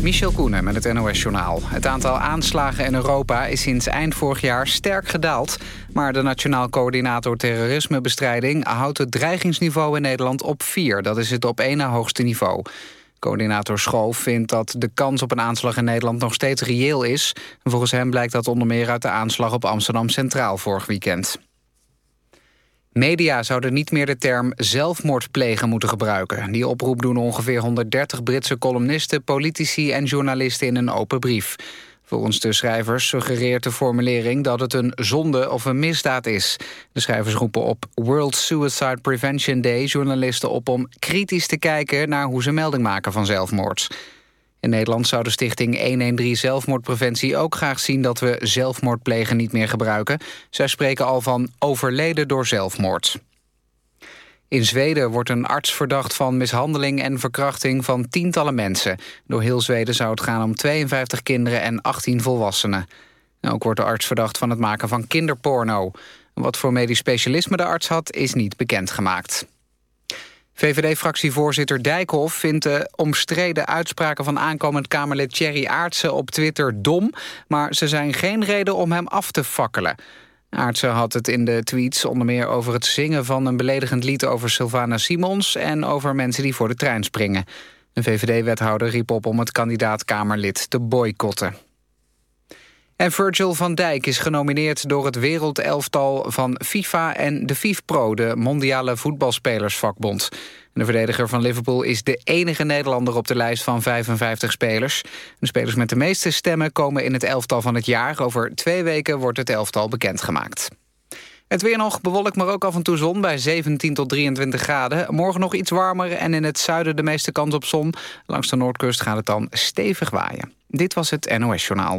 Michel Koenen met het NOS-journaal. Het aantal aanslagen in Europa is sinds eind vorig jaar sterk gedaald... maar de Nationaal Coördinator Terrorismebestrijding... houdt het dreigingsniveau in Nederland op 4. Dat is het op één hoogste niveau. Coördinator Schoof vindt dat de kans op een aanslag in Nederland... nog steeds reëel is. volgens hem blijkt dat onder meer uit de aanslag op Amsterdam Centraal vorig weekend. Media zouden niet meer de term zelfmoord plegen moeten gebruiken. Die oproep doen ongeveer 130 Britse columnisten, politici en journalisten in een open brief. Volgens de schrijvers suggereert de formulering dat het een zonde of een misdaad is. De schrijvers roepen op World Suicide Prevention Day journalisten op om kritisch te kijken naar hoe ze melding maken van zelfmoord. In Nederland zou de stichting 113 Zelfmoordpreventie ook graag zien... dat we zelfmoordplegen niet meer gebruiken. Zij spreken al van overleden door zelfmoord. In Zweden wordt een arts verdacht van mishandeling en verkrachting van tientallen mensen. Door heel Zweden zou het gaan om 52 kinderen en 18 volwassenen. Ook wordt de arts verdacht van het maken van kinderporno. Wat voor medisch specialisme de arts had, is niet bekendgemaakt. VVD-fractievoorzitter Dijkhoff vindt de omstreden uitspraken... van aankomend Kamerlid Thierry Aartsen op Twitter dom... maar ze zijn geen reden om hem af te fakkelen. Aartsen had het in de tweets onder meer over het zingen van een beledigend lied... over Sylvana Simons en over mensen die voor de trein springen. Een VVD-wethouder riep op om het kandidaat-Kamerlid te boycotten. En Virgil van Dijk is genomineerd door het wereldelftal van FIFA en de FIFPro, de mondiale voetbalspelersvakbond. De verdediger van Liverpool is de enige Nederlander op de lijst van 55 spelers. De spelers met de meeste stemmen komen in het elftal van het jaar. Over twee weken wordt het elftal bekendgemaakt. Het weer nog bewolkt, maar ook af en toe zon bij 17 tot 23 graden. Morgen nog iets warmer en in het zuiden de meeste kans op zon. Langs de noordkust gaat het dan stevig waaien. Dit was het NOS Journaal.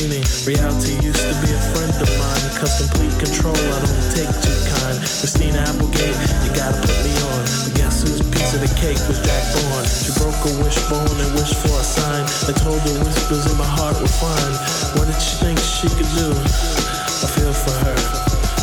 Meaning. Reality used to be a friend of mine. Cause complete control, I don't take too kind. Christina Applegate, you gotta put me on. But guess whose piece of the cake was Jack Bourne? She broke a wishbone and wished for a sign. I told her whispers in my heart were fine. What did she think she could do? I feel for her.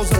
I've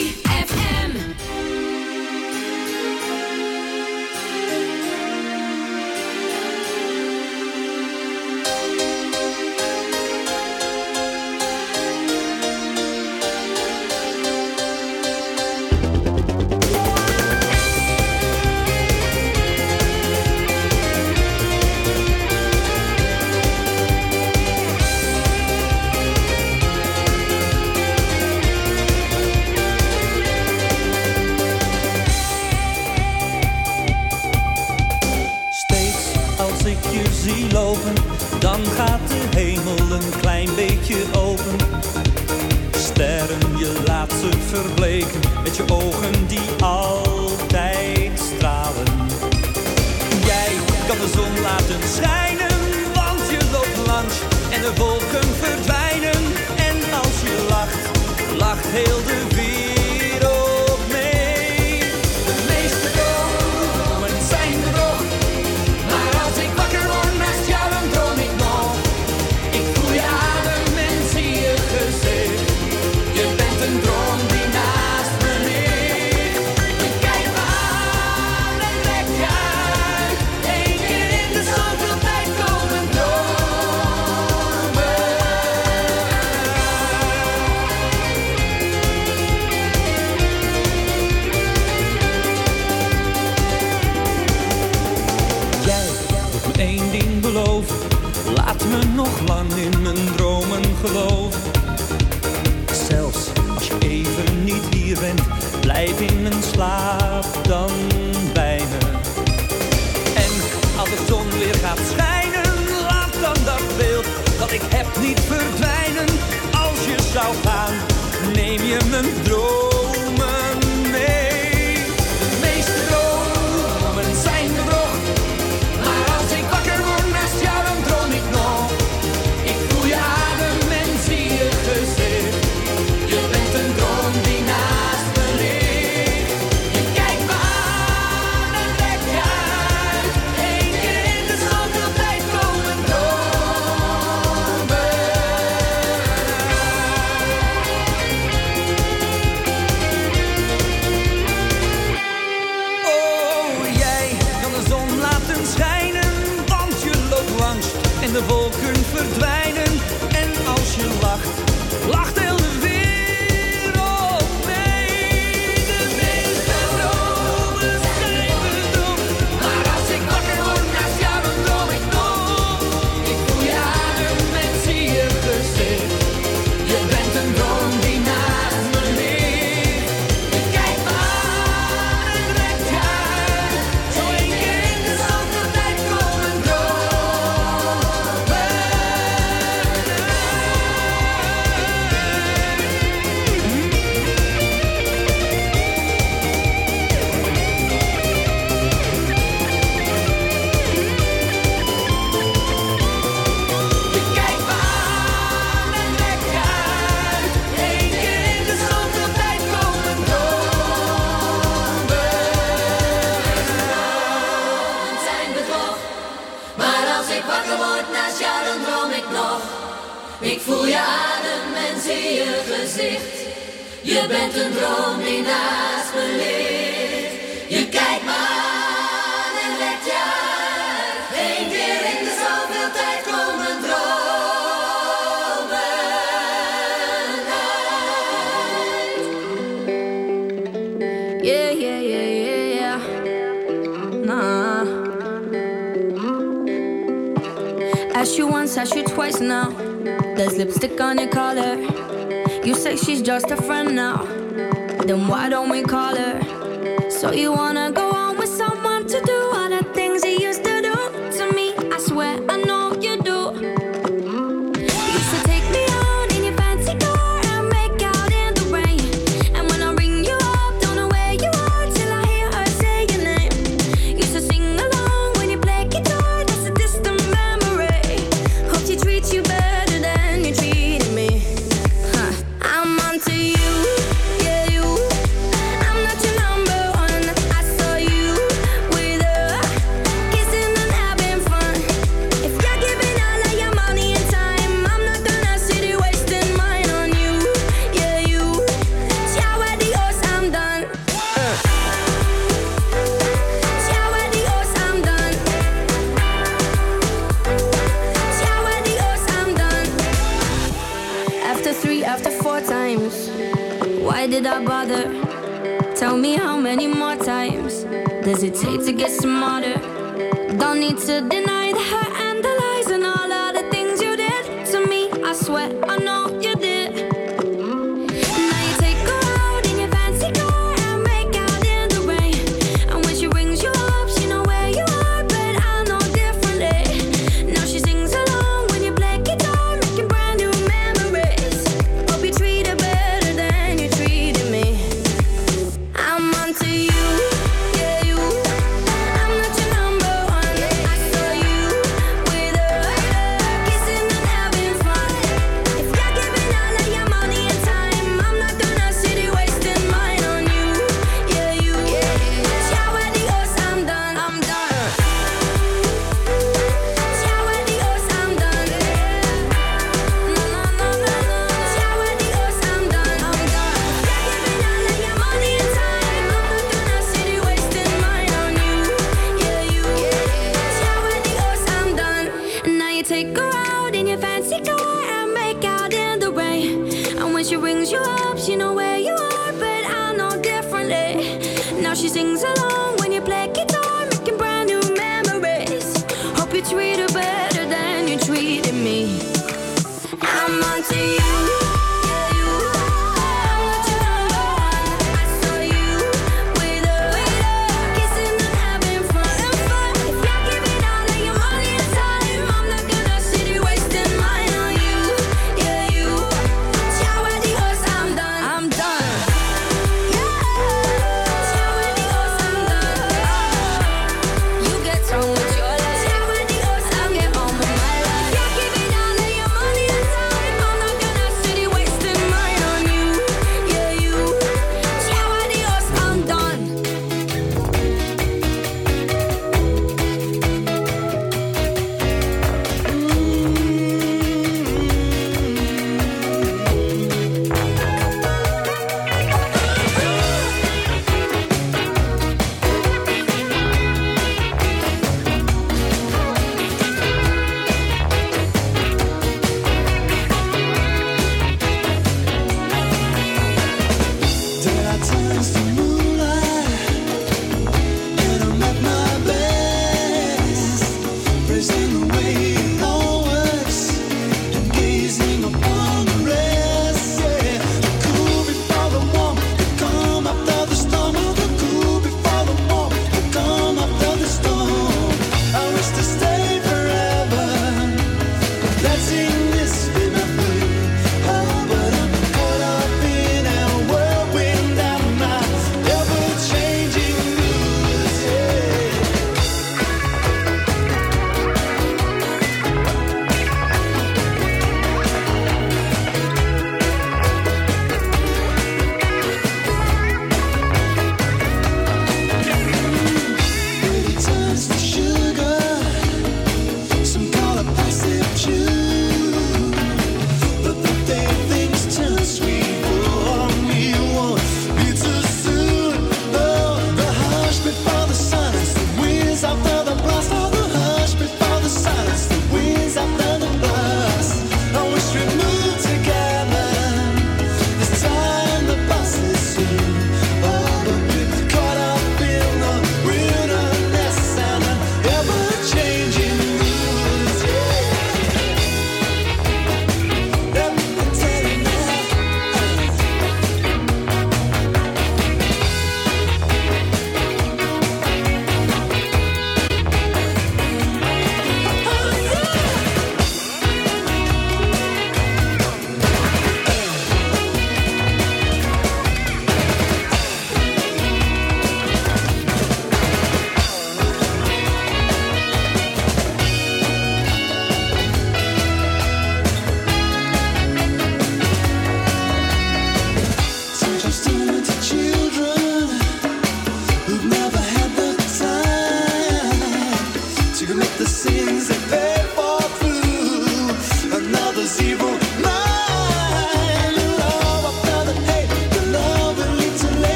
Je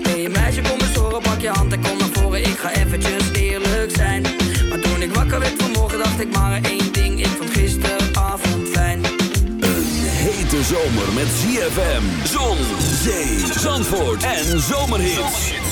zei, hey meisje, kom eens horen, pak je hand en kom naar voren. Ik ga eventjes eerlijk zijn. Maar toen ik wakker werd vanmorgen, dacht ik maar één ding. Ik vond gisteravond fijn. Hete zomer met ZFM, zon, zee, zandvoort en zomerhits.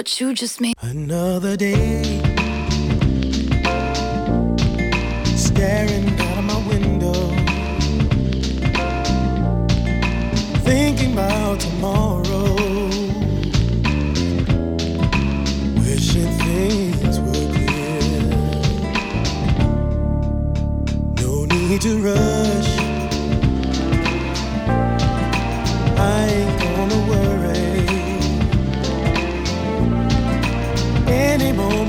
What you just made. Another day. Staring out of my window. Thinking about tomorrow. Wishing things were clear. No need to rush. I